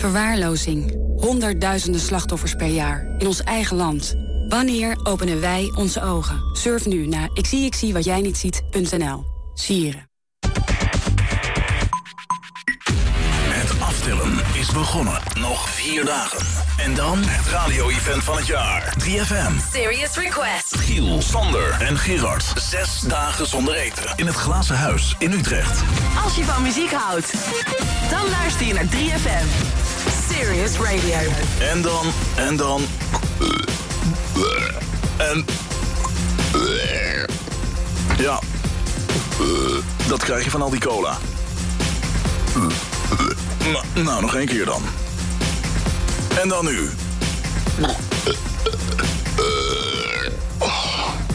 Verwaarlozing. Honderdduizenden slachtoffers per jaar. In ons eigen land. Wanneer openen wij onze ogen? Surf nu naar ikziekziewatjijnietziet.nl. Sieren. Is begonnen. Nog vier dagen. En dan het radio-event van het jaar. 3FM. Serious Request. Giel, Sander en Gerard. Zes dagen zonder eten. In het Glazen Huis in Utrecht. Als je van muziek houdt, dan luister je naar 3FM. Serious Radio. En dan, en dan... En... Ja. Dat krijg je van al die cola. Nou, nou, nog één keer dan. En dan nu.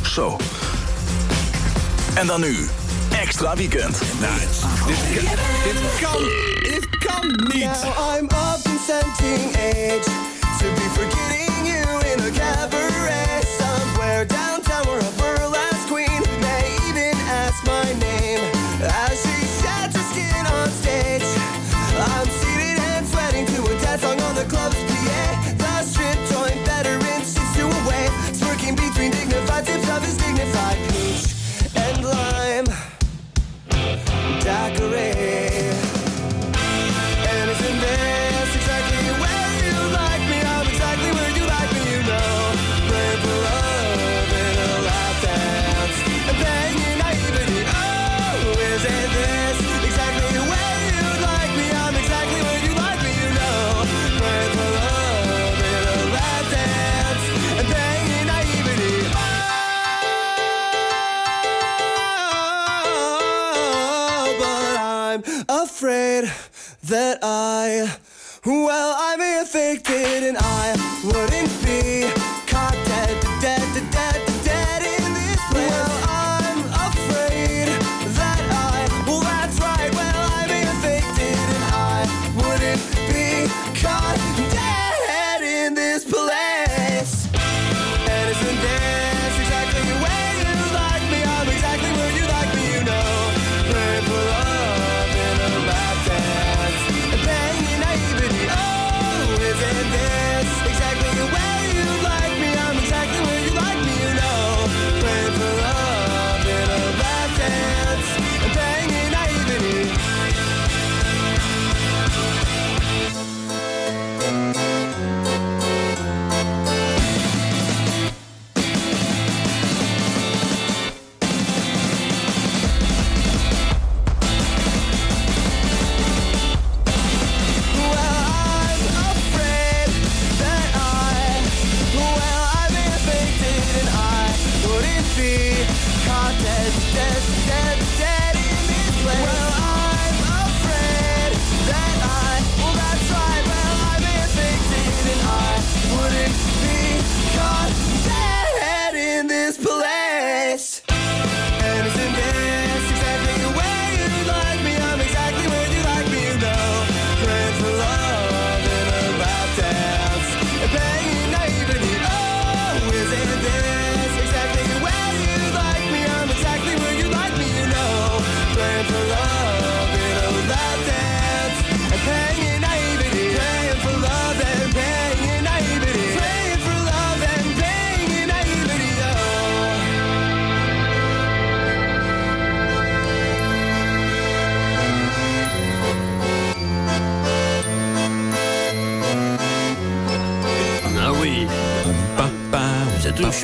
Zo. En dan nu. Extra weekend. Dit, dit kan, dit kan niet. Now I'm of consenting age to be forgetting you in a cabaret somewhere downtown where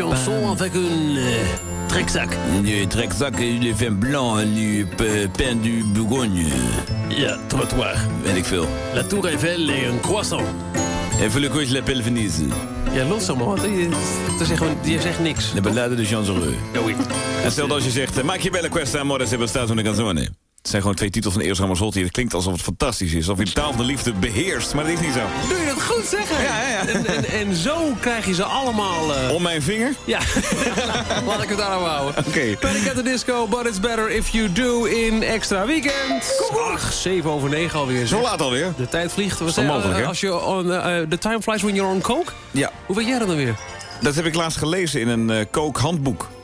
chanson avec une euh, trekzak. Le trekzak, le vin blanc, le pe- pain du Bourgogne. Ja, trottoir. Weet ik veel. La Tour Eiffel et un croissant. En voor le coup, je l'appelle Venise. Ja, los allemaal. wat. Je, je, zegt, gewoon- je zegt niks. De ballade de Jean Zoreux. En stel dat als je zegt, eh, maak je bella questa amore se bastato una canzone. Het zijn gewoon twee titels van Eros Ramazzotti. Het klinkt alsof het fantastisch is. Alsof hij de taal van de liefde beheerst. Maar dat is niet zo. Doe je dat goed zeggen? Ja, ja, ja. En, en, en zo krijg je ze allemaal... eh, Om mijn vinger? Ja, laat ik het daar nou houden. Oké. Panic at the Disco, but it's better if you do in extra weekend. Ach, 7 over 9 alweer. Zo laat alweer. De tijd vliegt. Zeg- mogelijk, hè? Als je on, eh, the time flies when you're on coke? Ja. Hoe weet jij dat dan weer? Dat heb ik laast gelezen in een eh kookhandboek. Zo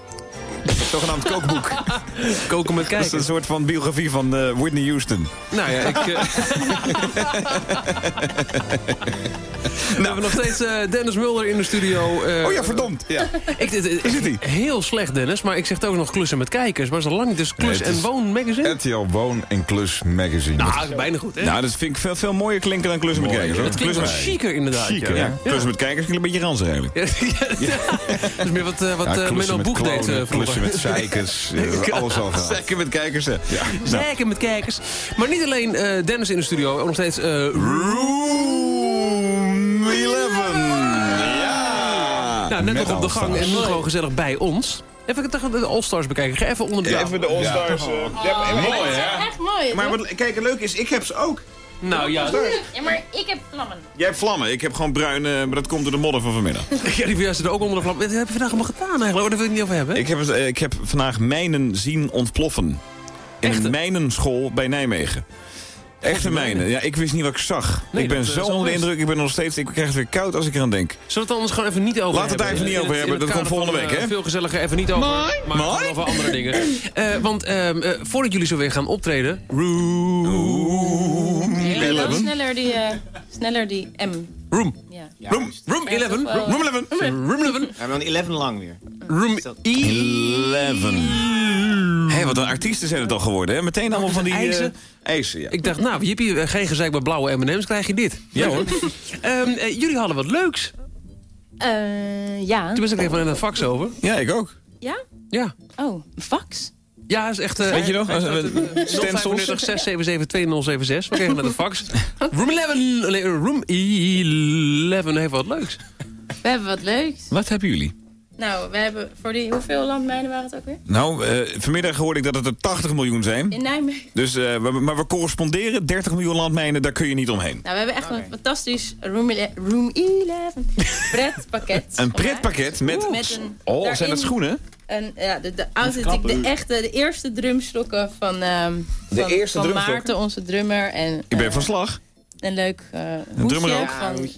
zogenaamd kookboek. Koken met Dat is kijken. een soort van biografie van eh, Whitney Houston. Nou ja, ik... eh, We hebben nog steeds eh, Dennis Mulder in de studio. Oh ja, verdomd. Ja. Ik, zit? Heel slecht, Dennis. Maar ik zeg ook nog klussen met kijkers. Maar zo lang dus klus Nee, en woon magazine. RTL Woon en Klus Magazine. Nou, dat is bijna goed, hè? Nou, dat vind ik veel, veel mooier klinken dan klussen met kijkers. hoor. het klinkt wel chiquer inderdaad. Chiquer, ja. Ja, klussen met kijkers klinkt een beetje ranzig eigenlijk. Ja, dat is meer wat, wat Menno Boeg deed vroeger. klussen met zeikers, eh, alles al gehad. Zeker met kijkers, hè. Ja. Nou, Zeker met kijkers. Maar niet alleen eh, Dennis in de studio, ook nog steeds... eh, Room 11. Ja. nou, net met nog op de gang en nu gewoon gezellig bij ons. Even de All-Stars bekijken. Ga even onder de tafel. Even de All-Stars. eh, ja, mooi, hè? Echt mooi. Maar wat, kijk, het leuke is, ik heb ze ook. Nou ja, Ja, maar ik heb vlammen. Jij hebt vlammen. Ik heb gewoon bruin, eh, maar dat komt door de modder van vanmiddag. ja die van jou zitten ook onder de vlam. Wat heb je vandaag allemaal gedaan eigenlijk? Oh, daar wil ik het niet over hebben. Ik heb, het, eh, ik heb vandaag mijnen zien ontploffen. In Echt? een mijnenschool bij Nijmegen. Echte mijnen. Ja, ik wist niet wat ik zag. Nee, ik ben dat, eh, zo onder de indruk. Ik ben nog steeds... Ik krijg het weer koud als ik eraan denk. Zullen we het anders gewoon even niet over Laten we het daar even niet In over het- in hebben. het Dat komt volgende van, week, eh, hè? Veel gezelliger even niet over. Maar Mooi. gewoon over andere dingen. Eh, want ehm, eh, voordat jullie zo weer gaan optreden... Room... Ja, dan sneller die, eh, sneller die M. Room. Ja. Room, room 11. toch wel. Room 11. Room 11. Ja, dan 11 lang weer. Room 11. Hé, wat een artiesten zijn het al geworden, hè? Meteen allemaal van die... eh, eisen? eisen, ja. Ik dacht, nou, jippie, eh, geen gezeik met blauwe M&M's, krijg je dit. Ja, hoor. Ehm, eh, jullie hadden wat leuks. Eh, ja. Toen was ik even een fax over. Ja, ik ook. Ja? Ja. Oh, een fax? Ja, is echt... eh, Weet je nog? eh, Stencils? 035 677 2076. We kregen net een fax. Room 11. nee, Room 11 heeft wat leuks. We hebben wat leuks. Wat hebben jullie? Nou, we hebben voor die... Hoeveel landmijnen waren het ook weer? Nou, eh, vanmiddag hoorde ik dat het er 80 miljoen zijn. In Nijmegen. Dus, eh, we- maar we corresponderen. 30 miljoen landmijnen, daar kun je niet omheen. Nou, we hebben echt een fantastisch Room, ele- room 11 pretpakket. Een pretpakket met... Met een... Oh, zijn dat schoenen? Een, ja, de, de, authentiek, de echte, de eerste drumstokken van, ehm De van, eerste van drumstokken? Maarten, onze drummer. En, Ik ben eh, van slag. Een leuk eh hoedje drummer ook? van,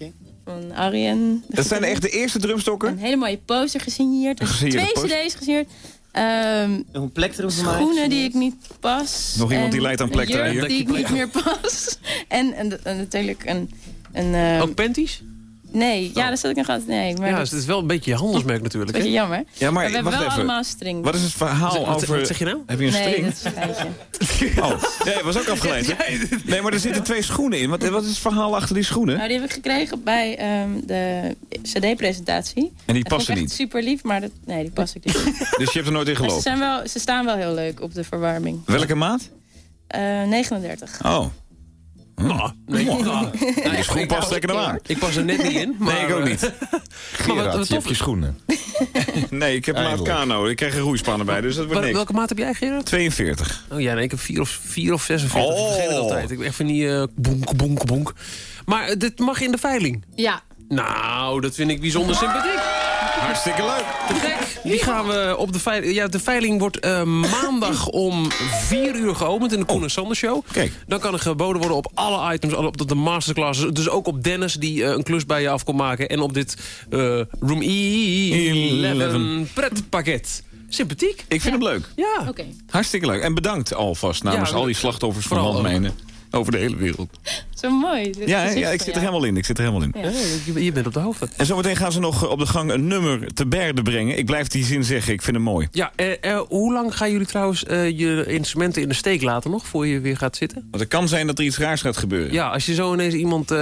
van Arjen. Dat zijn echt de eerste Een drumstokken? hele mooie poster gesigneerd. Gesigneerde Twee cd's gesigneerd. Ehm, Een plek erop voor mij. schoenen die ik niet pas. Nog iemand die lijdt aan plek een hier? die ik niet meer pas. En, en, en natuurlijk een... een ehm, Ook panties? Nee, ja, daar zat ik nog altijd... Nee, maar Ja, dat dus het is wel een beetje je handelsmerk natuurlijk. is een Hè? beetje jammer. Ja, maar Maar we hebben wacht wel even. allemaal string. Wat is het verhaal Wat- over... wat zeg je nou? Heb je een nee, string? dat is een geitje. Oh, nee, dat was ook afgeleid. hè? Nee, maar er zitten twee schoenen in. Wat, wat is het verhaal achter die schoenen? Nou, die heb ik gekregen bij ehm, de cd-presentatie. En die Dat vond passen ik niet. super lief, maar dat, nee, die pas ik niet. Dus je hebt er nooit in Maar ze, gelopen. zijn wel, ze staan wel heel leuk op de verwarming. Welke maat? Eh 39. Oh. Nou, nee, nou, Die schoen past lekker aan. ik pas er net niet in. Maar, Nee, ik ook eh, niet. Gerard, wat je hebt je schoenen. Nee, ik heb een kano. Ik krijg een roeispannen bij, dus dat wordt niks. welke maat heb jij, Gerard? 42. Oh ja, nee, ik heb 4 of, 4 of 46. Oh. Ik vergeet het altijd. Ik ben echt van die eh bonk, bonk, bonk. Maar eh, dit mag in de veiling. Ja. Nou, dat vind ik bijzonder sympathiek. Hartstikke leuk. Te gek. Die gaan we op de veiling... Ja, de veiling wordt eh, maandag om 4 uur geopend in de Koen en Sander Show. Kijk. Dan kan er geboden worden op alle items, alle- op de, de masterclasses. Dus ook op Dennis, die eh, een klus bij je af kon maken. En op dit eh, Room E11 pretpakket. Sympathiek. Ik vind hem leuk. Ja. Oké. Hartstikke leuk. En bedankt alvast namens Ja, al die slachtoffers van landmijnen. Over de hele wereld. Zo mooi. Ja, ja, ik zit er jou. helemaal in. Ik zit er helemaal in. Ja, je, je bent op de hoogte. En zometeen gaan ze nog op de gang een nummer te berde brengen. Ik blijf die zin zeggen. Ik vind hem mooi. Ja, eh, eh, hoe lang gaan jullie trouwens eh, je instrumenten in de steek laten nog... voor je weer gaat zitten? Want het kan zijn dat er iets raars gaat gebeuren. Ja, als je zo ineens iemand... eh,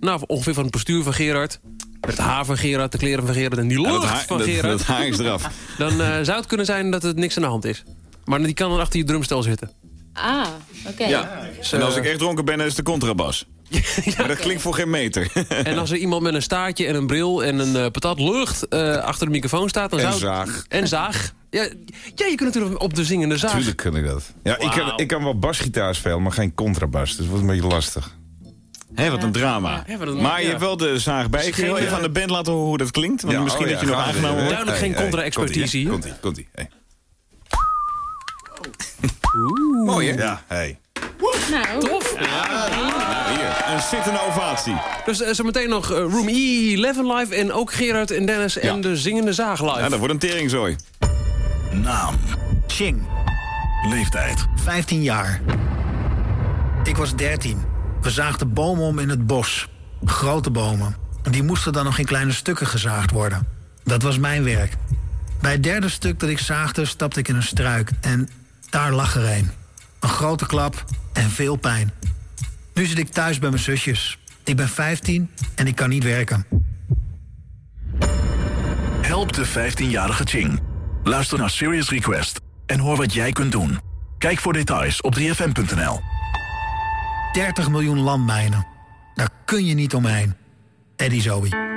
nou, ongeveer van het postuur van Gerard... met het haar van Gerard, de kleren van Gerard en die Ja, lucht dat, haar, van dat, Gerard... dat haar is eraf. dan eh, zou het kunnen zijn dat het niks aan de hand is. Maar die kan dan achter je drumstel zitten. Ah, oké. Ja. En als ik echt dronken ben, dan is het de contrabas. Maar dat klinkt voor geen meter. En als er iemand met een staartje en een bril en een eh, patat lucht eh, achter de microfoon staat... Dan En zou zaag. En zaag. Ja, ja, je kunt natuurlijk op de zingende zaag. Tuurlijk kan ik dat. Ja, ik, kan, ik kan wel basgitaar spelen, maar geen contrabas. Dus dat wordt een beetje lastig. Hé, wat een drama. Ja, wat een- Maar je ja. hebt wel de zaag bij. Ik ga heel even aan de band laten horen hoe dat klinkt. Want Ja, misschien oh dat ja, je nog aangenomen wordt. Duidelijk geen contra-expertise hier. Komt-ie, komt-ie. Hey. Mooi, hè? Ja, hey. Nou, Tof. Hier, een zittende ovatie. Dus uh, zometeen nog eh, Room E11 live en ook Gerard en Dennis en Ja. de zingende zaag live. Ja, dat wordt een teringzooi. Naam. Ching, Leeftijd. 15 jaar. Ik was 13. We zaagden bomen om in het bos. Grote bomen. Die moesten dan nog in kleine stukken gezaagd worden. Dat was mijn werk. Bij het derde stuk dat ik zaagde stapte ik in een struik en daar lag er een. Een grote klap en veel pijn. Nu zit ik thuis bij mijn zusjes. Ik ben 15 en ik kan niet werken. Help de 15-jarige Ching. Luister naar Serious Request en hoor wat jij kunt doen. Kijk voor details op 3fm.nl. 30 miljoen landmijnen. Daar kun je niet omheen. Eddie Zoe.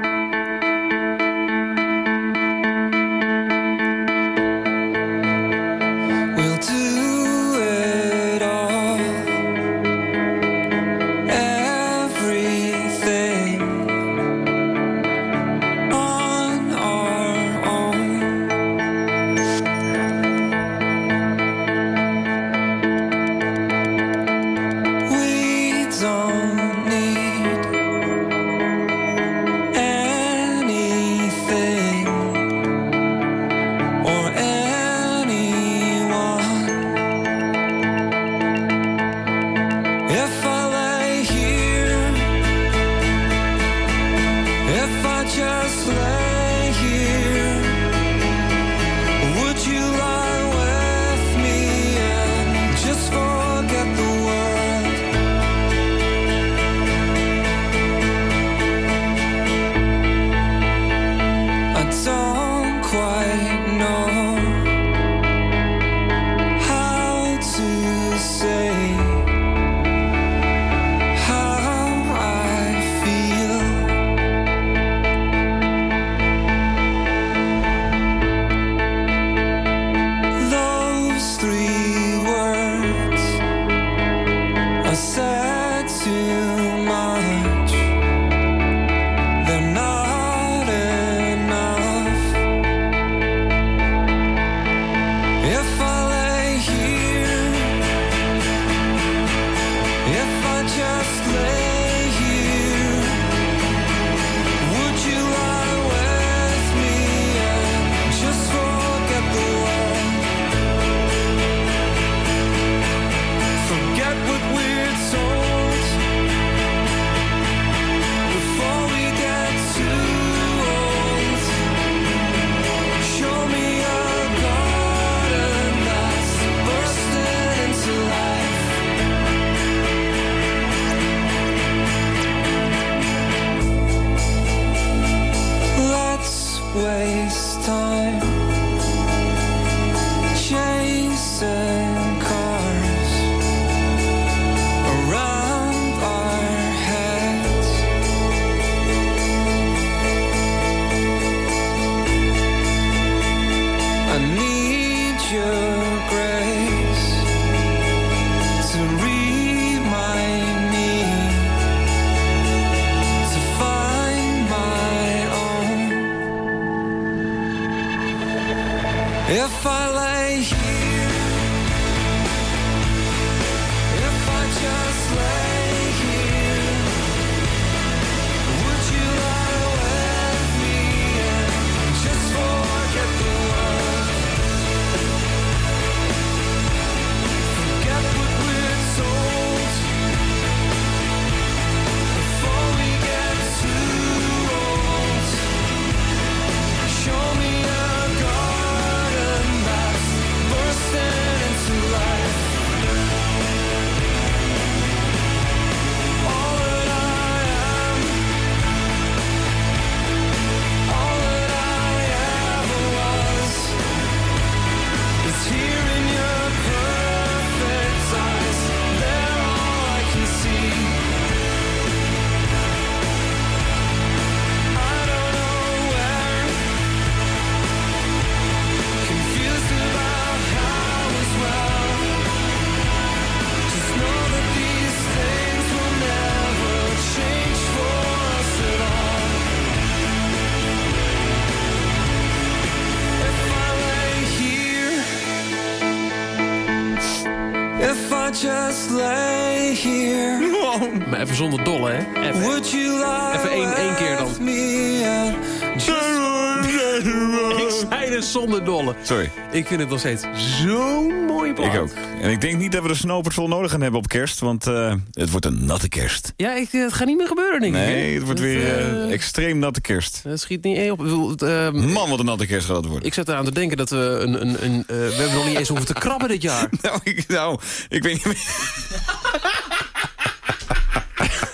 Sorry. Ik vind het nog steeds zo'n mooie plaat. Ik ook. En ik denk niet dat we de Snowpatrol nodig gaan hebben op kerst, want eh, het wordt een natte kerst. Ja, ik, eh, het gaat niet meer gebeuren, denk ik. hè? Nee, het wordt Dat, weer eh, extreem natte kerst. Dat schiet niet één op. Ik ehm, Man, wat een natte kerst gaat het worden. ik zat eraan te denken dat we een... een, een we hebben nog niet eens hoeven te krabben dit jaar. Nou, ik, nou, ik weet niet meer.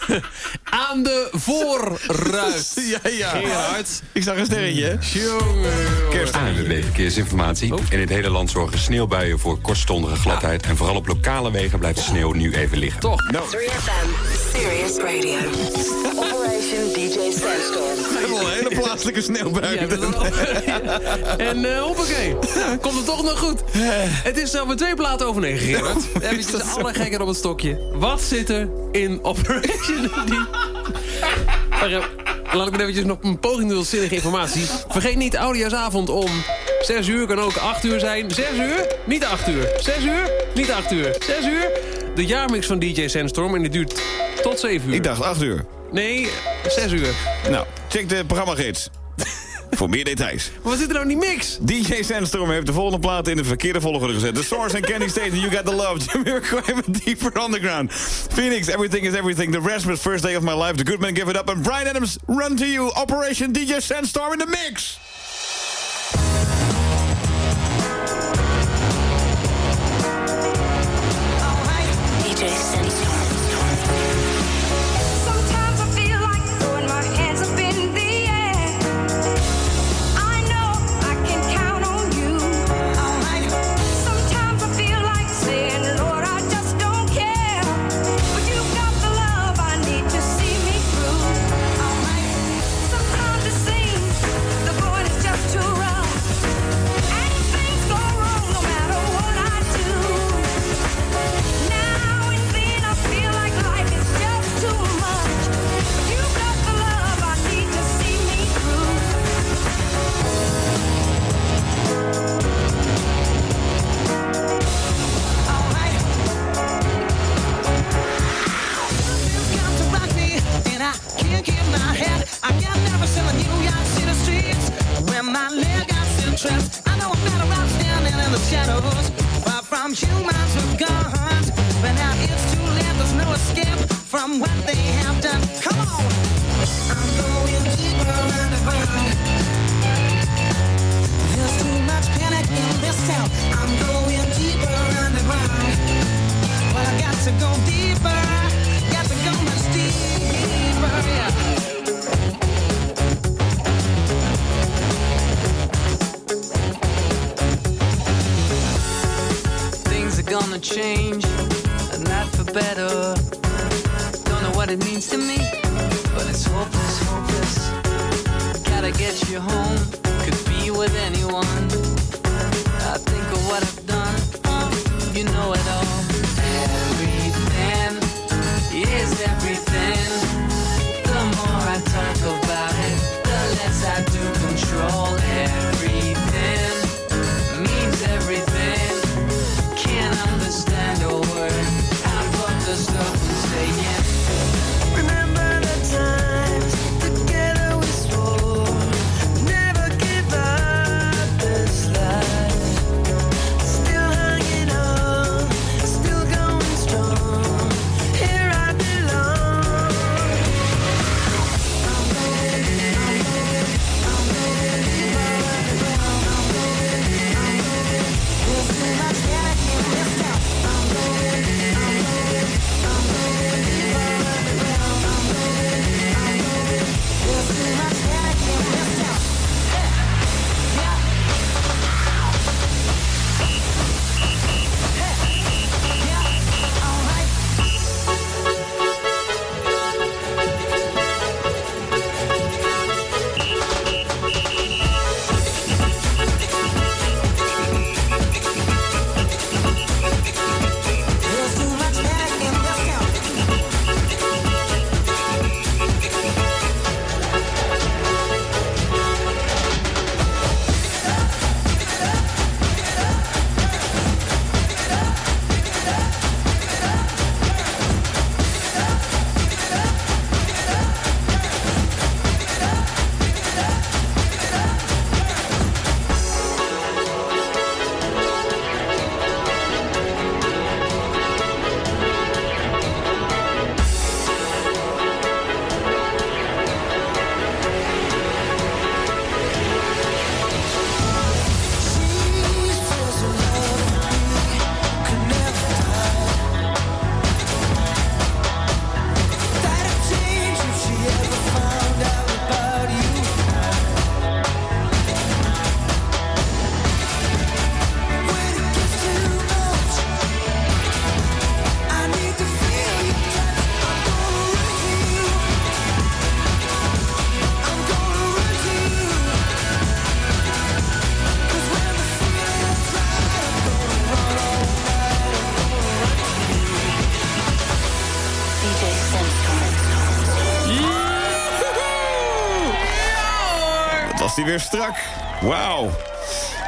Aan de voorruit. Ja, ja. Gerard. Ik zag een sterretje. hè? Kerst. ANWB Verkeersinformatie. In het hele land zorgen sneeuwbuien voor kortstondige gladheid. En vooral op lokale wegen blijft de sneeuw nu even liggen. Toch. Nou, 3FM, Serious Radio. al hele plaatselijke sneeuwbui. Ja, dat wel. en eh hoppakee. Ja, komt het toch nog goed. Het is alweer twee platen over negen, Gerard. We hebben dus alle gekken op het stokje. Wat zit er in Operation Laat ik maar eventjes nog een poging doen tot zinnige informatie. Vergeet niet, oudejaarsavond om 6 uur kan ook 8 uur zijn. 6 uur, niet 8 uur. 6 uur, niet 8 uur. 6 uur, de jaarmix van DJ Sandstorm. En die duurt tot 7 uur. Ik dacht 8 uur. Nee, 6 uur. Nou, check de programmagids. Voor meer details. Maar wat zit er nou in die mix? DJ Sandstorm heeft de volgende platen in de verkeerde volgorde gezet. The Source and Candy State, You Got The Love. Jamiroquai met Deeper Underground. Phoenix, Everything Is Everything. The Rasmus, First Day of My Life. The Good Men Give It Up. And Brian Adams, Run To You. Operation DJ Sandstorm in the mix. Weer strak. Wauw.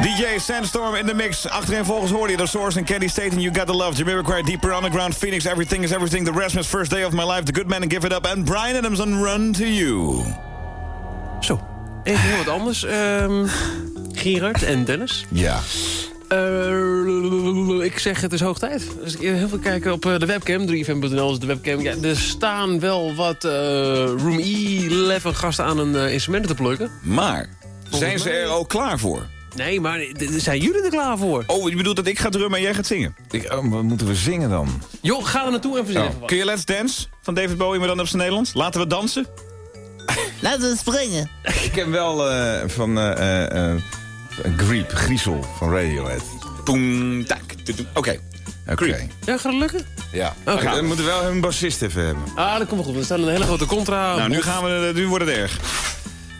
DJ Sandstorm in de mix. Achterin volgens hoorde je The Source en Candy State and You Got The Love. Jamiroquai, Deeper Underground, Phoenix, Everything is Everything. The Rasmus, First Day of My Life, The Good Man and Give It Up. En Brian Adams on Run To You. Zo, even heel wat anders. Ehm Gerard en Dennis. Ja. Eh, ik zeg het is hoog tijd. Als ik heel veel kijken op eh, de webcam, 3fm.nl is de webcam. Ja, er staan wel wat eh, Room E11 gasten aan een instrumenten te plukken. Maar, zijn ze er ook klaar voor? Nee, maar zijn jullie er klaar voor? Oh, je bedoelt dat ik ga drummen en jij gaat zingen? Ik, oh, wat moeten we zingen dan? Joh, ga er naartoe en verzin even wat. Kun je Let's Dance van David Bowie, maar dan op zijn Nederlands? Laten we dansen? Laten we springen. Ik ken wel eh, van eh eh, eh, Griep, Griesel van Radiohead. Boom, tak. Oké. Oké. Ja, gaat het lukken? Ja. We moeten wel een bassist even hebben. Ah, dat komt wel goed. Er staat een hele grote contra. Nou, nu, gaan we, nu wordt het erg.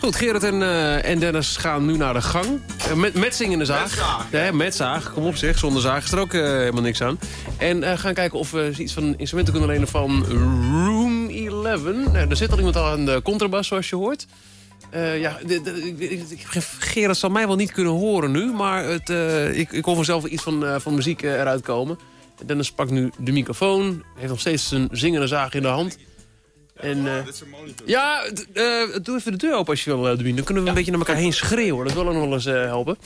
Goed, Gerard en, eh, en Dennis gaan nu naar de gang. Eh, met, met zingende zaag. Met zaag, Ja, met zaag. Kom op zeg, zonder zaag is er ook eh, helemaal niks aan. En gaan kijken of we iets van instrumenten kunnen lenen van Room 11. Nou, er zit al iemand aan de contrabas, zoals je hoort. Ja, Gerard zal mij wel niet kunnen horen nu, maar het, ik, ik hoor vanzelf iets van, van muziek eruit komen. Dennis pakt nu de microfoon, heeft nog steeds zijn zingende zaag in de hand. En, eh, ja, eh, doe even de deur open als je wil, uh, Dan kunnen we een beetje naar elkaar heen schreeuwen. Dat wil ook nog wel eens eh, helpen.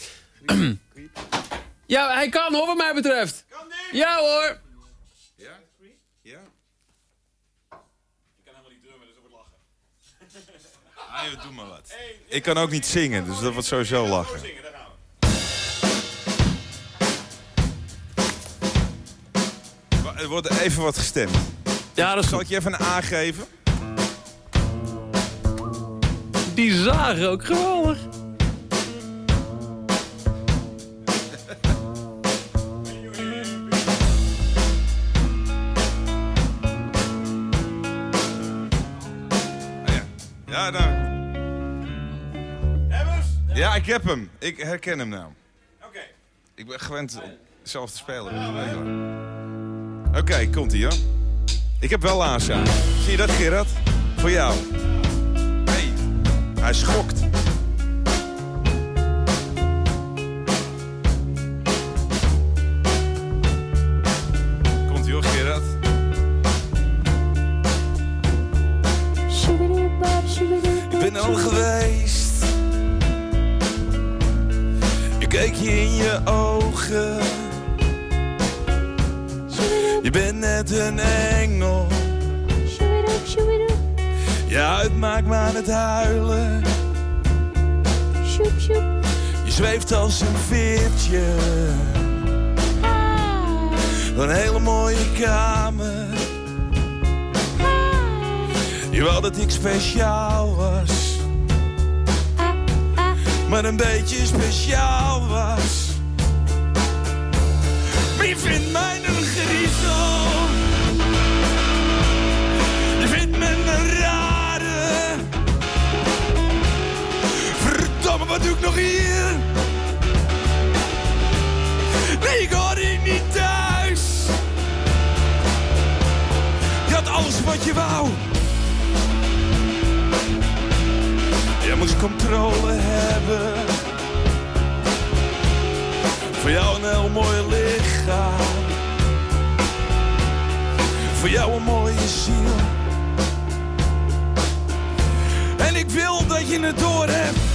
ja, hij kan hoor, wat mij betreft. Ja hoor. Ah, doe maar wat. Ik kan ook niet zingen, dus dat wordt sowieso lachen. Er wordt even wat gestemd. Ja, dat is Zal ik je even een A geven? Die zagen ook geweldig. Ja, nou. Ja, ik heb hem. Ik herken hem nou. Oké. Ik ben gewend zelf te spelen. Oké, komt ie hoor. Ik heb wel Asa. Zie je dat, Gerard? Voor jou. Hij schokt. Komt ie hoor, Gerard. Ik ben al geweest. Ik keek je in je ogen. Je bent net een engel. Je huid maakt me aan het huilen. Zweeft als een veertje. Een hele mooie kamer. Je wou dat ik speciaal was. Maar een beetje speciaal was. Je vindt mij een griezel. Je vindt me een rare. Verdomme, wat doe ik nog hier? Ik hoor hier niet thuis. Je had alles wat je wou. Jij moest controle hebben. Voor jou een heel mooi lichaam. Voor jou een mooie ziel. En ik wil dat je het door hebt.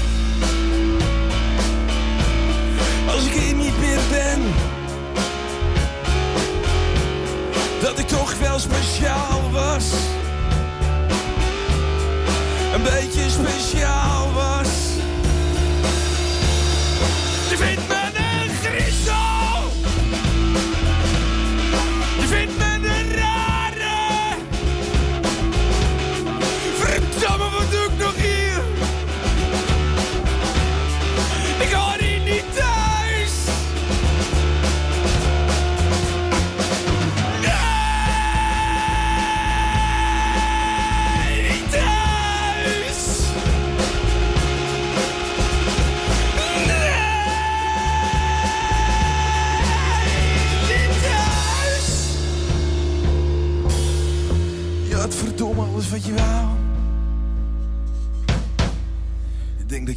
Als ik hier niet meer ben. Dat ik toch wel speciaal was een beetje speciaal was.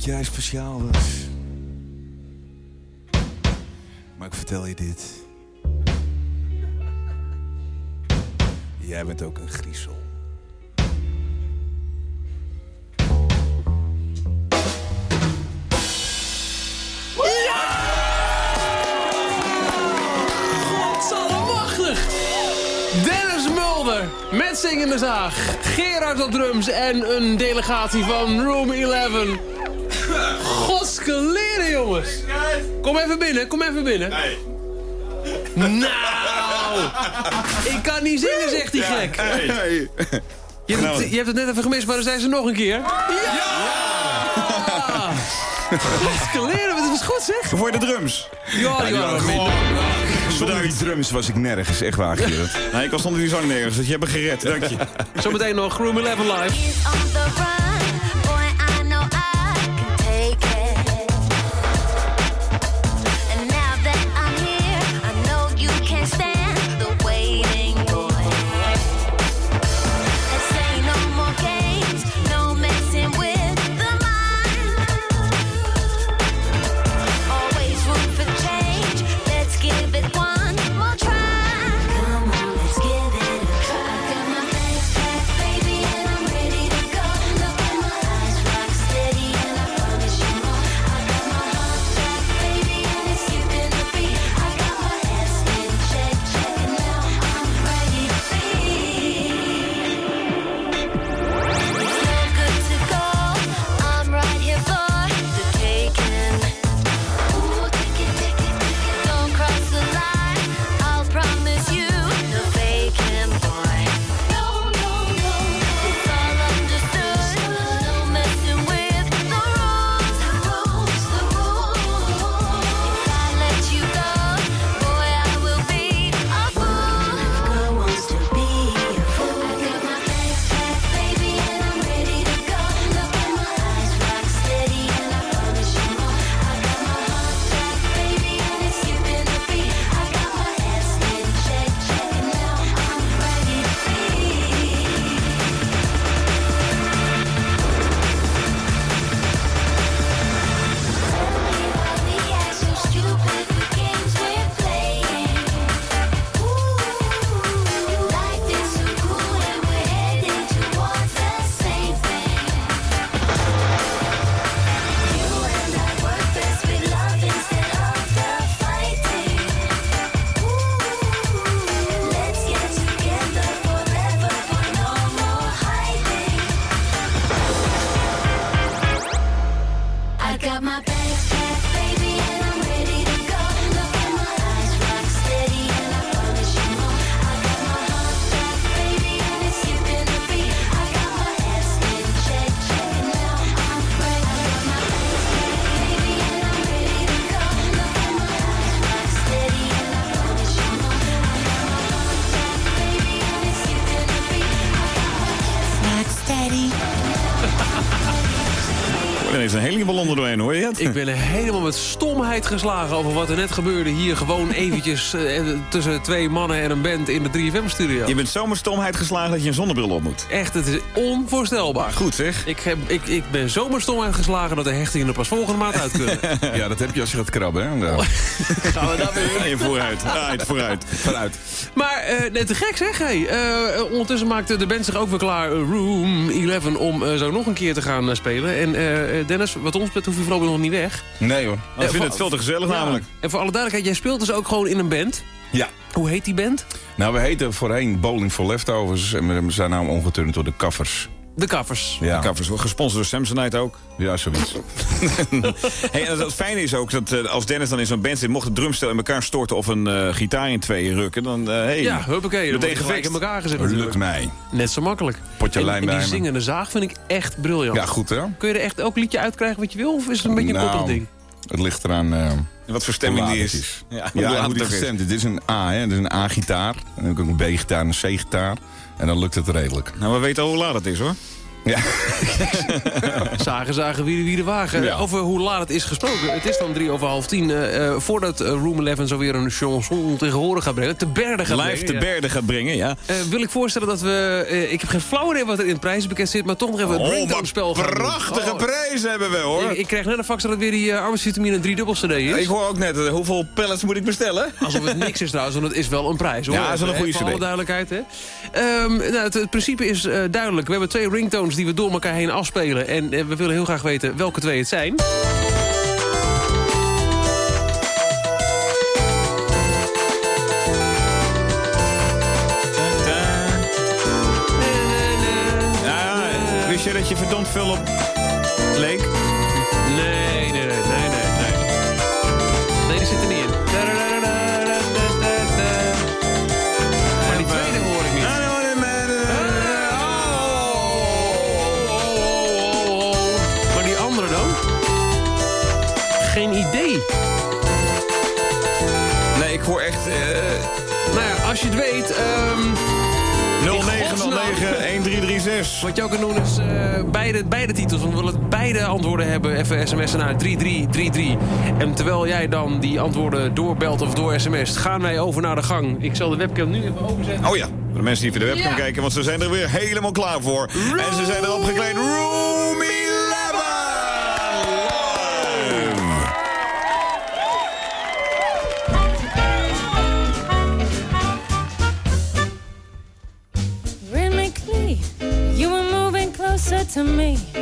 Jij speciaal was. Maar ik vertel je dit. Jij bent ook een griezel. Godsallemachtig! Dennis Mulder met zingende zaag. Gerard op drums en een delegatie van Room 11. Godskeleren, jongens. Kom even binnen, kom even binnen. Nou, ik kan niet zingen, zegt die gek. Je hebt, het, je hebt het net even gemist, maar dan zijn ze nog een keer. Ja! Godskeleren, wat was goed zeg. Voor de drums. Ja, die waren minder. Zonder die drums was ik nergens, echt waar, Gerard. Nee, ik was zonder die zang nergens, dus je hebt me gered. Dank je. Zometeen nog Room 11 live. Ik ben helemaal met stomheid geslagen over wat er net gebeurde. Hier gewoon eventjes eh, tussen twee mannen en een band in de 3FM-studio. Je bent zo met stomheid geslagen dat je een zonnebril op moet. Echt, het is onvoorstelbaar. Goed zeg. Ik, heb, ik, ik ben zo met stomheid geslagen dat de hechtingen er pas volgende maand uit kunnen. Ja, dat heb je als je gaat krabben, hè? Nou. Gaan we daar weer Nee, vooruit. Right, vooruit. Vooruit. Maar eh, net te gek zeg. Hey. Eh, ondertussen maakte de band zich ook weer klaar, eh, Room 11, om zo nog een keer te gaan spelen. En Dennis, wat ons betreft hoef je voorlopig nog niet weg. Nee hoor. Ik vind voor- het veel te gezellig Ja. namelijk. En voor alle duidelijkheid, jij speelt dus ook gewoon in een band. Ja. Hoe heet die band? Nou, we heten voorheen Bowling for Leftovers. En we zijn nou omgeturnd door de Kaffers. De Covers. Ja, Covers, gesponsord door Samsonite ook. ja zoiets. Hey, en het fijne is ook dat eh, als Dennis dan in zo'n band zit... mocht het drumstel in elkaar storten of een eh, gitaar in tweeën rukken... dan, eh hey, Ja, huppakee. Dan het gelijk in elkaar gezet Lukt natuurlijk. mij. Net zo makkelijk. Potje en, lijm en die me. zingende zaag vind ik echt briljant. Ja, goed hè? Kun je er echt elk liedje uitkrijgen wat je wil? Of is het een beetje een Nou, koppig ding? Het ligt eraan eh, En wat voor stemming die is. Ja, Ja, hoe die gestemd is. Dit is een A, hè? Dit is een A-gitaar. En dan heb ik ook een B-gitaar en een C-gitaar. En dan lukt het redelijk. Nou, we weten al hoe laat het is hoor. Ja. Zagen, zagen, wie, wie de wagen. Ja. Over hoe laat het is gesproken. Het is dan drie over half tien. eh, eh, voordat eh, Room 11 zo weer een chanson tegen horen gaat brengen. Te berde gaat Live brengen. te berden gaat brengen, ja. Wil ik voorstellen dat we... ik heb geen flauw idee wat er in het prijzenpakket zit... maar toch nog even het Oh, breakdown-spel wat gaan doen. prachtige Oh, prijzen hebben we, hoor. Ik, ik krijg net een fax dat het weer die uh, arbeidsvitamine 3 dubbel cd is. Ik hoor ook net, hoeveel pallets moet ik bestellen? Alsof het niks is trouwens, want het is wel een prijs. Hoor. Ja, het is wel een goede hè, Voor CD. alle duidelijkheid. Hè. Ehm, nou, het, het principe is duidelijk. We hebben twee ringtones die we door elkaar heen afspelen. En eh, we willen heel graag weten welke twee het zijn. Ja, wist je dat je verdomd veel op leek? Idee. Nee, ik hoor echt... Nou ja, als je het weet... ehm 0909-1336. Wat je ook kan doen is eh, beide, beide titels. Want we willen beide antwoorden hebben. Even sms'en naar 3333. En terwijl jij dan die antwoorden doorbelt of door sms... gaan wij over naar de gang. Ik zal de webcam nu even openzetten. Oh ja, voor de mensen die via de webcam Ja. kijken, want ze zijn er weer helemaal klaar voor. En ze zijn erop gekleed. To me.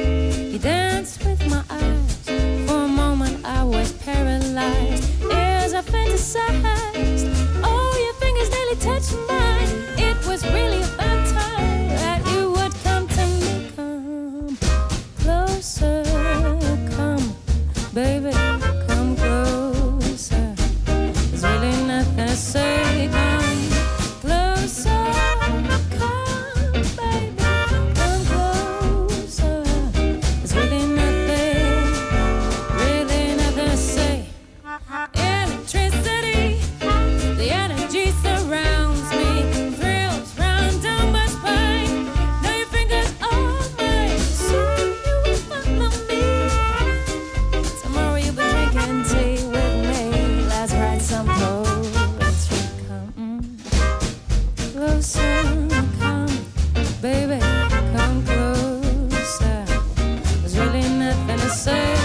Say.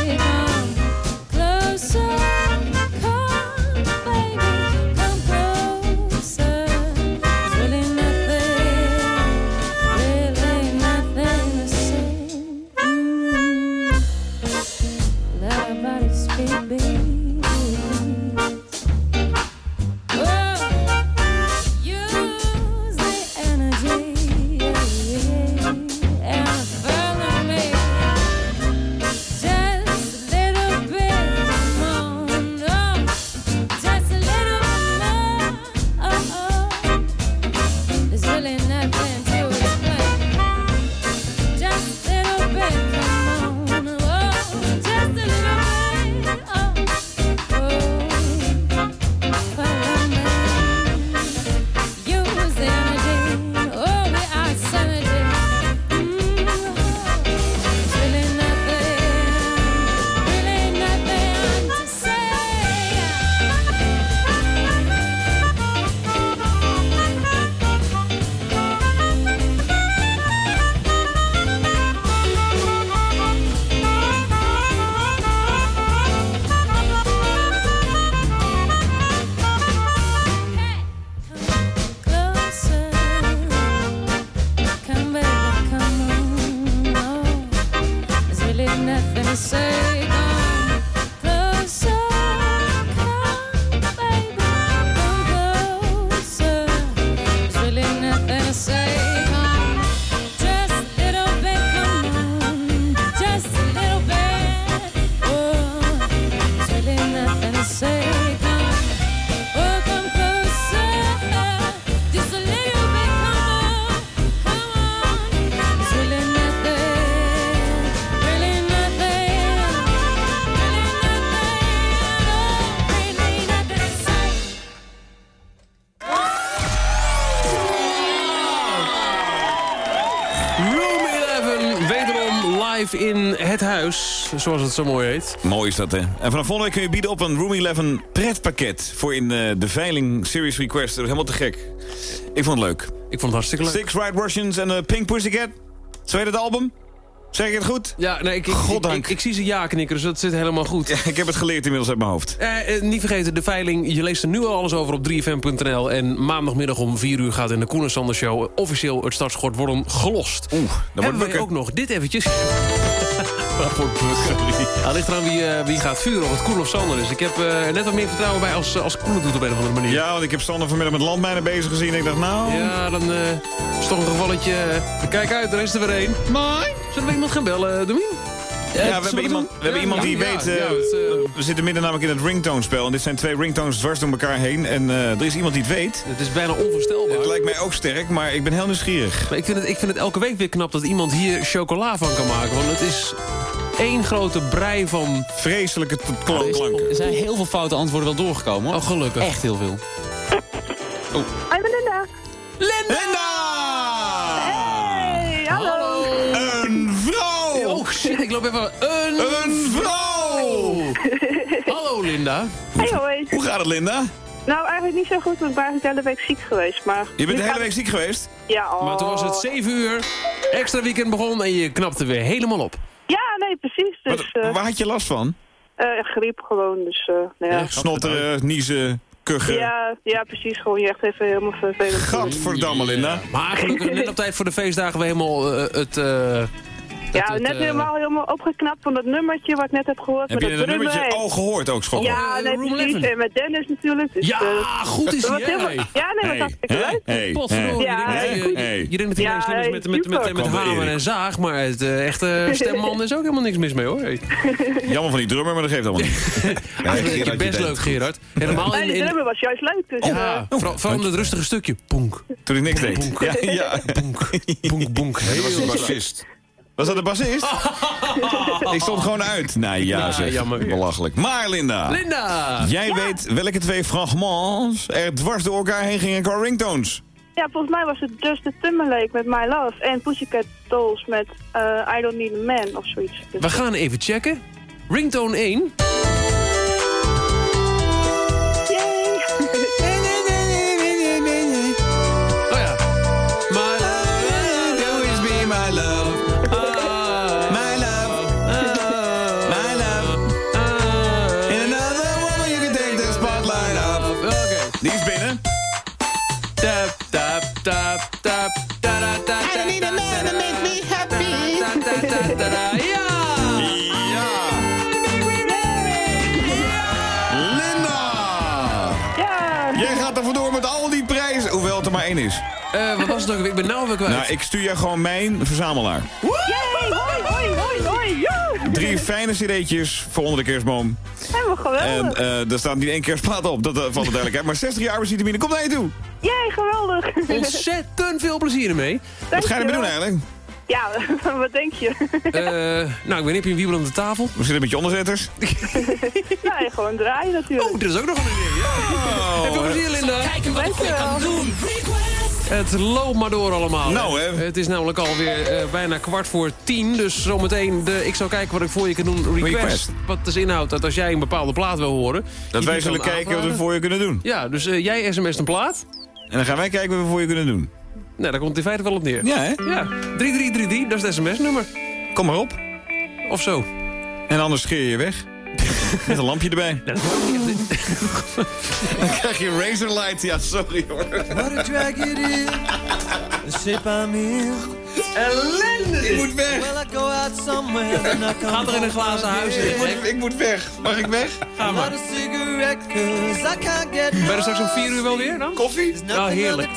Zoals het zo mooi heet. Mooi is dat, hè? En vanaf volgende week kun je bieden op een Room 11 pretpakket... voor in eh, de veiling Series Request. Dat is helemaal te gek. Ik vond het leuk. Ik vond het hartstikke leuk. Six White Russians en eh, Pink Pussycat. Tweede album. Zeg ik het goed? Ja, nee, ik, ik, Goddank. ik, ik zie ze ja knikken, dus dat zit helemaal goed. Ja, ik heb het geleerd inmiddels uit mijn hoofd. Eh, eh, niet vergeten, de veiling. Je leest er nu al alles over op 3fm.nl. En maandagmiddag om 4 uur gaat in de Koen Sander Show... officieel het startschort worden gelost. Oeh, dat wordt Hebben bukken. ook nog dit eventjes. Waarvoor bukken? Ja, ligt eraan wie, eh, wie gaat vuren, of het Koen of Sander is. Ik heb eh, net wat meer vertrouwen bij als, als Koen het doet op een of andere manier. Ja, want ik heb Sander vanmiddag met landmijnen bezig gezien. En ik dacht, nou... Ja, dan eh, is het toch een gevalletje... eh, kijk uit, er is er weer één. Maar, zullen we iemand gaan bellen, Domien? Ja, we hebben iemand, we hebben iemand die weet... eh, we zitten midden namelijk in het ringtone-spel. En dit zijn twee ringtones dwars door elkaar heen. En eh, er is iemand die het weet. Het is bijna onvoorstelbaar. Het lijkt mij ook sterk, maar ik ben heel nieuwsgierig. Maar ik vind, het, ik vind het elke week weer knap dat iemand hier chocola van kan maken. Want het is één grote brei van... Vreselijke Er klanken. Er zijn heel veel foute antwoorden wel doorgekomen. Oh, gelukkig. Echt heel veel. Hi, Belinda. Linda! Hey, Even... Een, Een vrouw! Hallo Linda. Hey, hoi. Hoe gaat het, Linda? Nou, eigenlijk niet zo goed, want ik ben eigenlijk de hele week ziek geweest. Maar Je bent de hele week ziek geweest? Ja, oh. Maar toen was het 7 uur, extra weekend begon en je knapte weer helemaal op. Ja, nee, precies. Dus, Wat, eh waar had je last van? eh, griep gewoon, dus, eh nou ja. Snotteren, niezen, kuchen. Ja, ja, precies. Gewoon je echt even helemaal vervelend. Gadverdamme, Linda. Maar gelukkig net op tijd voor de feestdagen we helemaal eh, het... Ja, het, net eh, helemaal, helemaal opgeknapt van dat nummertje wat ik net heb gehoord. Heb met je dat dat nummertje al gehoord ook, schop? Ja, nee, Room precies. 11. En met Dennis natuurlijk. Dus, Ja, eh, goed is dat hij, helemaal-? Ja, nee, dat was hartstikke leuk. Hey, Potverdorie, je denkt dat je- hey. je denkt dat hij Ja, alleen slim is hey, met, met, met, met, hamer en zaag, maar het eh, echte stemman is ook helemaal niks mis mee hoor. Jammer van die drummer, maar dat geeft allemaal niet. Ja, vind ik best leuk Gerard. Helemaal in, die in, drummen was juist leuk. Dus, ja, eh, vooral, het rustige stukje. Poenk, Toen ik niks deed. Ja, ja. poenk, poenk. Dat was een bassist. Was dat de bassist? ik stond gewoon uit. Nou ja, Ja, zeg. jammer. Belachelijk. Maar Linda, Linda! jij weet welke twee fragments er dwars door elkaar heen gingen qua ringtones. ja, volgens mij was het Justin Timberlake met My Love. En Pussycat Dolls met eh, I Don't Need a Man of zoiets. We gaan even checken. Ringtone 1. tap, tap, ta da da I need a man to make me happy. Ja! Ja! Linda! Ja! Jij gaat er vandoor met al die prijzen, hoewel het er maar één is. Eh, wat was het ook? Ik ben nou weer kwijt. Nou, ik stuur jou gewoon mijn verzamelaar. Drie fijne cd'tjes voor onder de kerstboom. Helemaal geweldig! En eh er staat niet één kerstplaat op, dat uh, valt het duidelijk uit. Maar 60 jaar arbeidsvitamine, kom naar je toe. Yay, geweldig! Ontzettend veel plezier ermee. Wat ga je ermee doen eigenlijk? Ja, wat denk je? Eh, nou, ik weet niet, heb je een wiebelende tafel? We zitten met je onderzetters. ja, gewoon draaien natuurlijk. Oh, dat is ook nog een idee. Ja. Oh, Veel plezier, Linda. Kijken wat ik kan doen. Het loopt maar door allemaal. Nou, hè. Het is namelijk alweer eh bijna kwart voor tien. Dus zometeen, de, ik zal kijken wat ik voor je kan doen. Request. Request. Wat dus inhoudt dat als jij een bepaalde plaat wil horen... Dat wij zullen kijken wat we voor je kunnen doen. Ja, dus eh, jij sms't een plaat. En dan gaan wij kijken wat we voor je kunnen doen. Nou, daar komt het in feite wel op neer. Ja, hè? Ja, 3333, dat is het sms-nummer. Kom maar op. Of zo. En anders scheer je weg. Met een lampje erbij. Dat is Dan krijg je razorlight. Ja, sorry hoor. What a drag it is, the shape I'm in. Ellende! Ik moet weg. Well, I go out somewhere, then I come Ga er in een glazen huis Ik zitten. moet, ik moet weg. Mag ik weg? Ga maar. Ben je straks om 4 uur wel weer dan? Koffie? Oh, heerlijk.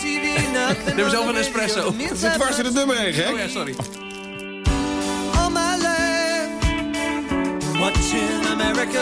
Neem zelf een espresso. Het zit dwars in het nummer heen, gek. Oh ja, sorry. All my life, watching America.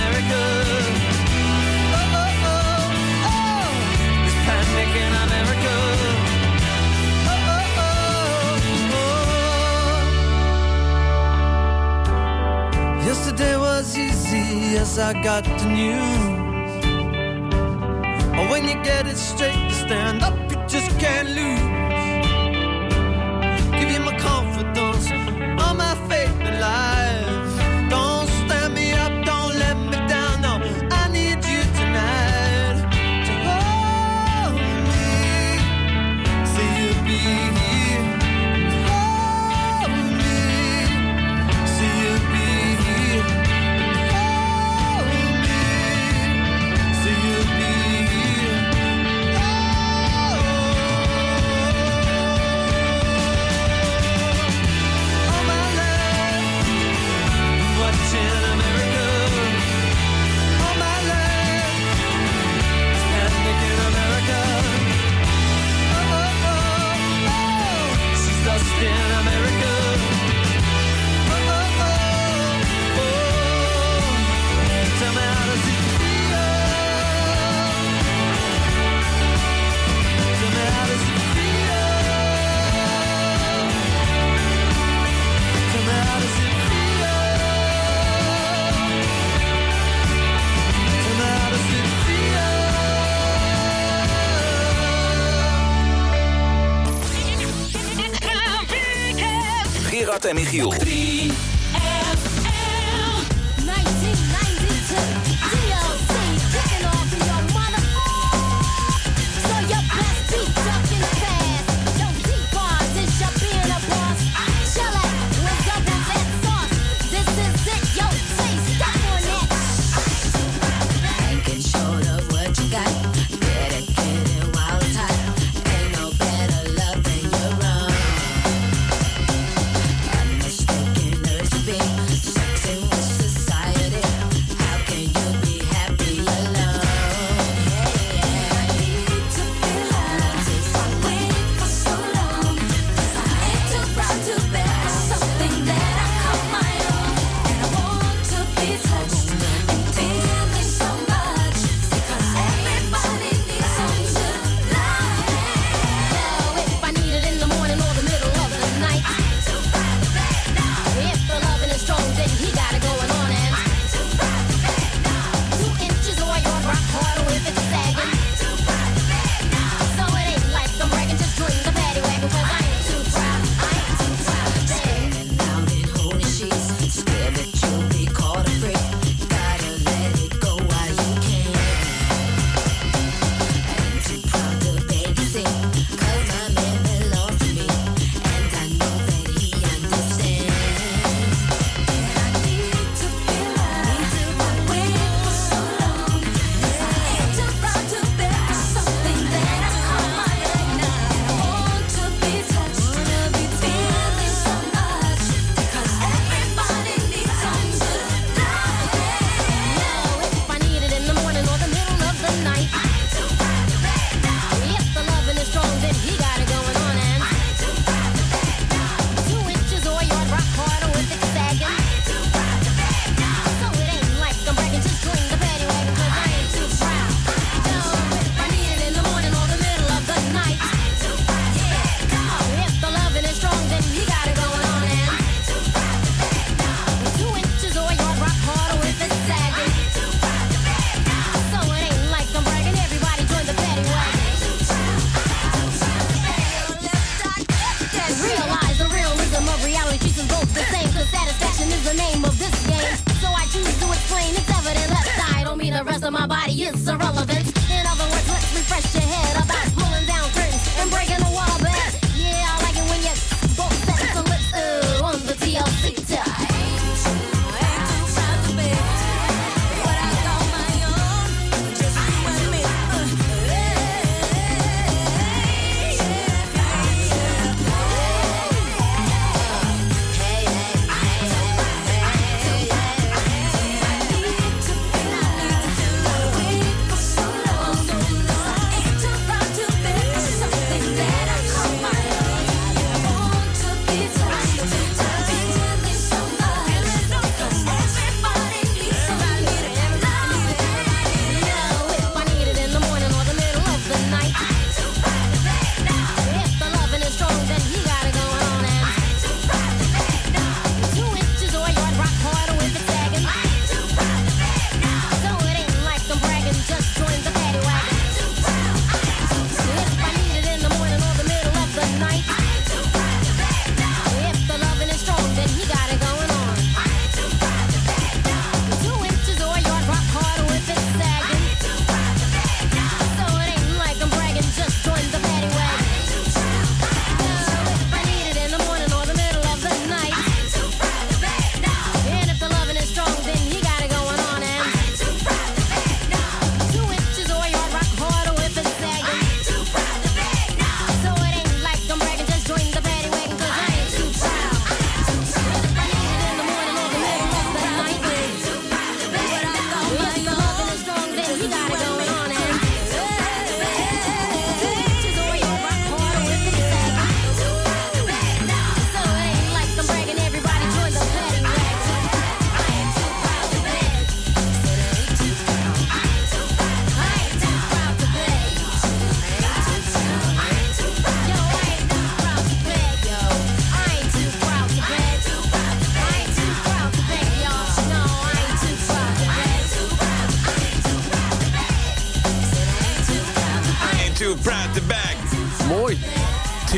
Oh, oh, oh, Yesterday was easy as I got the news. But when you get it straight, to stand up, you just can't lose. Give you my confidence.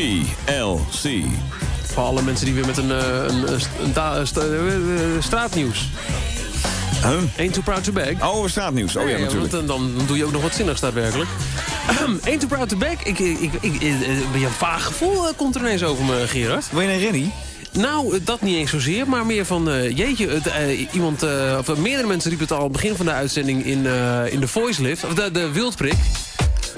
TLC. Voor alle mensen die weer met een, eh, een, een, eh, eh, straatnieuws. Huh? Ain't too proud to bag. Oh, straatnieuws. Oh ja, natuurlijk. want Dan, dan doe je ook nog wat zinnigs daadwerkelijk. Ain't too proud to bag. Ik, ik, ik, een vaag gevoel komt er ineens over me, Gerard. Wil je een rennie? Nou, dat niet eens zozeer, maar meer van... jeetje, het, iemand, of meerdere mensen riepen het al aan het begin van de uitzending in, in de voice lift, of de, de wildprik.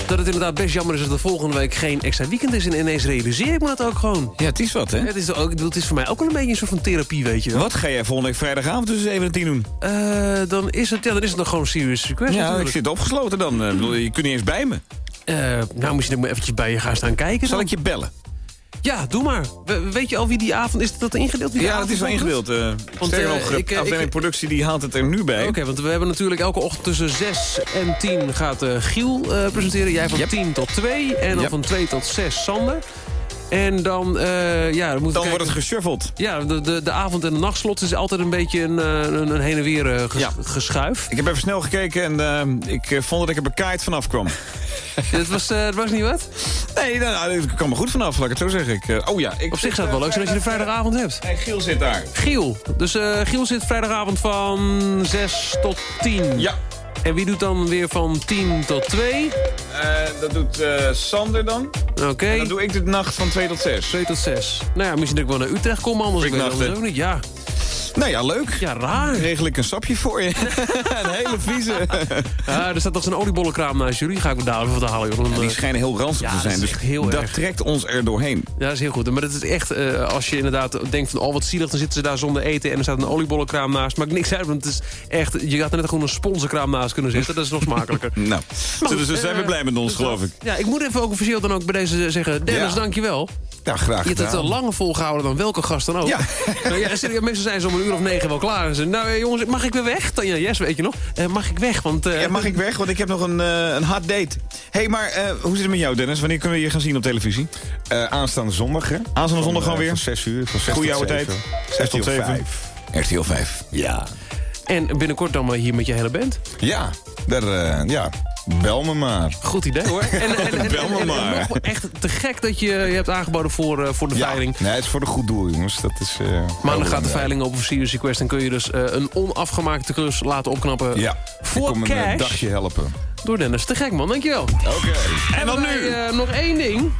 Dat het inderdaad best jammer is dat er volgende week geen extra weekend is. En ineens realiseer ik me dat ook gewoon. Ja, het is wat, hè? Het is, ook, ik bedoel, het is voor mij ook wel een beetje een soort van therapie, weet je wel. Wat ga jij volgende week vrijdagavond tussen 7 en 10 doen? Eh, dan, is het, ja, dan is het nog gewoon serious request Ja, ik zit opgesloten dan. Eh, je kunt niet eens bij me. Eh, nou, misschien ook maar eventjes bij je gaan staan kijken. Zal ik je bellen? Ja, doe maar. We- weet je al wie die avond... Is dat ingedeeld? wie Ja, het is wel ingedeeld. eh Want, nog, ik, afdeling ik- productie die haalt het er nu bij. Oké, want we hebben natuurlijk elke ochtend tussen 6 en 10 gaat eh, Giel eh, presenteren. Jij van 10 tot 2 en dan Yep. van 2 tot 6 Sander. En dan, eh ja, dan, Dan wordt het geshuffeld. Ja, de, de, de avond- en de nachtslot is altijd een beetje een, eh, een, een heen en weer eh, ges- Ja. geschuif. Ik heb even snel gekeken en ik vond dat ik er bekaaid vanaf kwam. Het was, het was niet wat? Nee, nou, nou, ik kwam er goed vanaf, laat ik het zo zeggen. Ik, oh ja, ik Op zich zou het wel leuk zijn als je de vrijdagavond hebt. Nee, Giel zit daar. Giel. Dus Giel zit vrijdagavond van 6 tot 10. Ja. En wie doet dan weer van 10 tot 2? Eh, dat doet eh, Sander dan. Oké. Dan doe ik de nacht van 2 tot 6. 2 tot 6. Nou ja, misschien dat ik wel naar Utrecht kom, anders ik weet het Freaknachten. ook niet. Ja. Nou ja, leuk. Ja, raar. Regel ik een sapje voor je. een hele vieze. Ja, er staat nog zo'n oliebollenkraam naast jullie. Ga ik me dadelijk even wat halen. joh. Die eh, schijnen heel ranzig te zijn. is Dus heel dat erg. trekt ons er doorheen. Ja, dat is heel goed. Maar dat is echt, eh, als je inderdaad denkt van, oh wat zielig, dan zitten ze daar zonder eten en er staat een oliebollenkraam naast. Maakt niks uit, want het is echt, je had er net gewoon een sponsorkraam naast kunnen zitten. Dat is nog smakelijker. Nou, dus ze zijn eh, weer blij met ons, geloof ik. Ja, ik moet even ook officieel dan ook bij deze zeggen, Dennis, dankjewel. Ja, graag Je hebt het al langer volgehouden dan welke gast dan ook. Ja. nou, ja serieus, meestal zijn ze om een uur of negen wel klaar. En ze, nou eh, jongens, mag ik weer weg? Dan, ja, yes, weet je nog. Eh, mag ik weg? Want, eh, Ja, mag ik weg? Want ik heb nog een, eh, een hard date. Hé, hey, maar eh, hoe zit het met jou, Dennis? Wanneer kunnen we je gaan zien op televisie? Eh, aanstaande zondag, hè? Aanstaande zondag gewoon weer? Van 6 uur. Van 6 Goeie tot oude 7. tijd. 6 tot 7. 5. RTL 5. Ja. En binnenkort dan maar hier met je hele band. Ja, daar, eh, ja. Bel me maar. Goed idee hoor. En, en, Bel me en- en maar. nog echt te gek dat je je hebt aangeboden voor, eh, voor de Ja. veiling. Nee, het is voor een goed doel, jongens. Dat is, eh, heel Maandag gaat de veiling open voor Serious Request. En kun je dus eh, een onafgemaakte klus laten opknappen Ja, voor ik kom een cash. eh, dagje helpen. Door Dennis. Te gek man, dankjewel. Oké. En dan nu eh, nog één ding.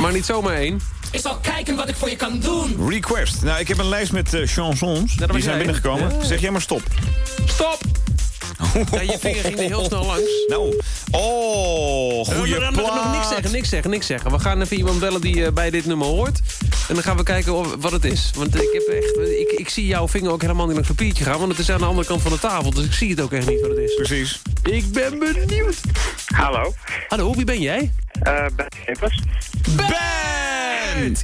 Maar niet zomaar één. Ik zal kijken wat ik voor je kan doen. Request. Nou, ik heb een lijst met eh, chansons. Die zijn jij. binnengekomen. Ja. Zeg jij maar stop. Stop! Ja, je vinger ging er heel snel langs. Nou, oh, dan- plaat. Nog niks zeggen, niks zeggen, niks zeggen. We gaan even iemand bellen die eh, bij dit nummer hoort. En dan gaan we kijken of, wat het is. Want ik, heb echt, ik, ik zie jouw vinger ook helemaal niet langs het papiertje gaan. Want het is aan de andere kant van de tafel. Dus ik zie het ook echt niet wat het is. Precies. Ik ben benieuwd. Hallo. Hallo, wie ben jij? Eh ben Schepers. Ben!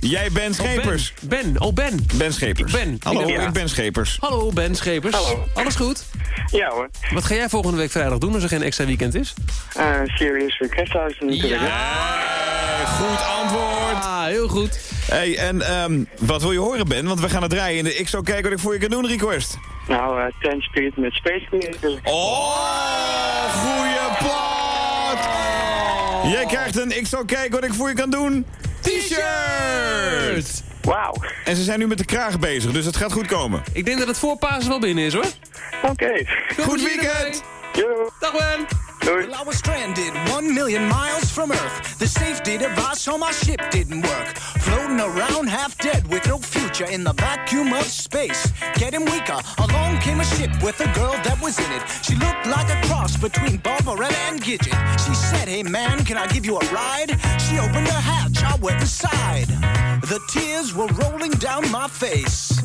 Jij bent Schepers. Oh, ben. ben, oh Ben. Ben Schepers. Ben. Hallo, Ja. ik ben Schepers. Hallo Ben Schepers. Hallo. Alles goed? Ja hoor. Wat ga jij volgende week vrijdag doen als er geen extra weekend is? Eh serious request luisteren natuurlijk. Eh, goed antwoord. Ah, heel goed. Hey, en ehm, wat wil je horen, Ben? Want we gaan het draaien in de Ik zou kijken wat ik voor je kan doen request. Nou, eh Ten Spirit met Space natuurlijk. Oh, goeie plaat! Jij krijgt een Ik zou kijken wat ik voor je kan doen t-shirt! Wauw. En ze zijn nu met de kraag bezig, dus het gaat goed komen. Ik denk dat het voor Pasen wel binnen is hoor. Oké. Goed weekend! Yo. Dag Ben! Doei. Well, I was stranded one million miles from Earth. The safety device on my ship didn't work. Floating around half dead with no future in the vacuum of space. Getting weaker, along came a ship with a girl that was in it. She looked like a cross between Barbarella and Gidget. She said, Hey man, can I give you a ride? She opened the hatch, I went inside. The tears were rolling down my face.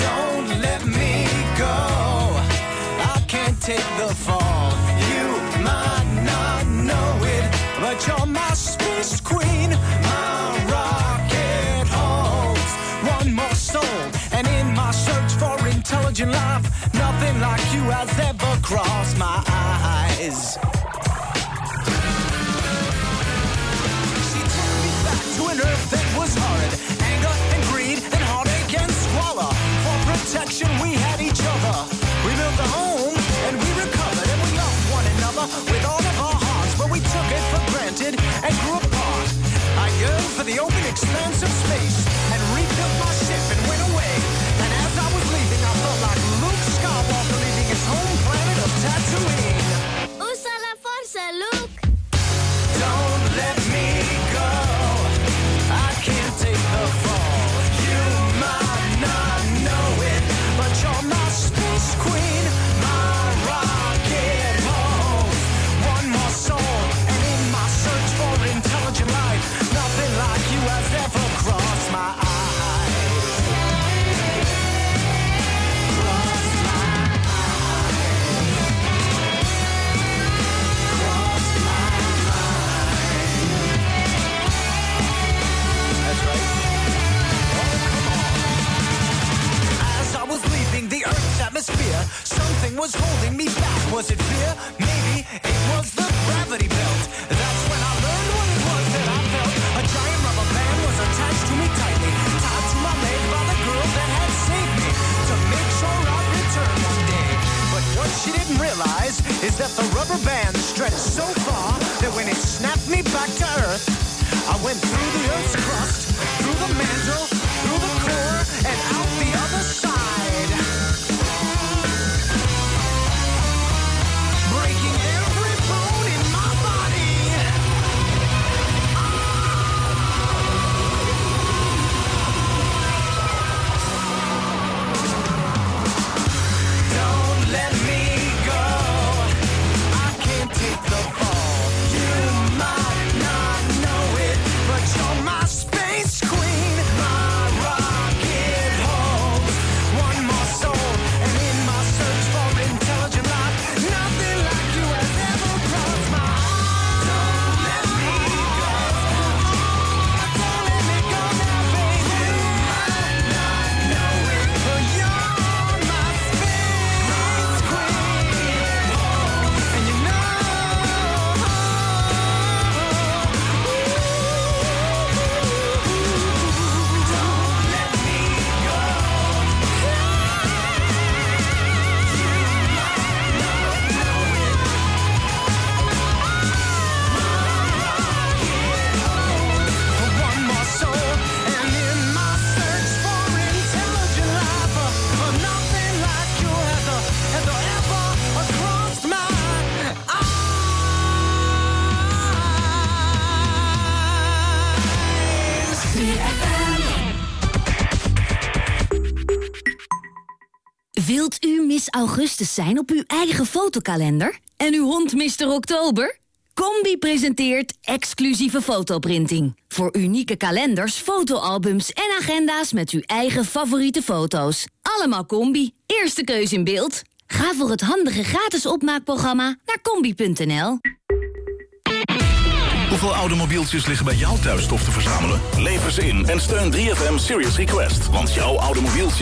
Don't let me take the fall. You might not know it, but you're my space queen. My rocket holds one more soul, and in my search for intelligent life, nothing like you has ever crossed my eyes. She took me back to an earth that was horrid. Anger and greed and heartache and squalor. For protection, we was holding me back. Was it fear? Maybe it was the gravity belt. That's when I learned what it was that I felt. A giant rubber band was attached to me tightly, tied to my leg by the girl that had saved me to make sure I'd return one day. But what she didn't realize is that the rubber band stretched so far that when it snapped me back to earth, I went through the earth's augustus zijn op uw eigen fotokalender? En uw hond Mr. Oktober? Combi presenteert exclusieve fotoprinting. Voor unieke kalenders, fotoalbums en agenda's met uw eigen favoriete foto's. Allemaal Combi. Eerste keuze in beeld. Ga voor het handige gratis opmaakprogramma naar combi.nl. Hoeveel oude mobieltjes liggen bij jou thuisstof te verzamelen? Lever ze in en steun 3FM Serious Request. Want jouw oude mobieltje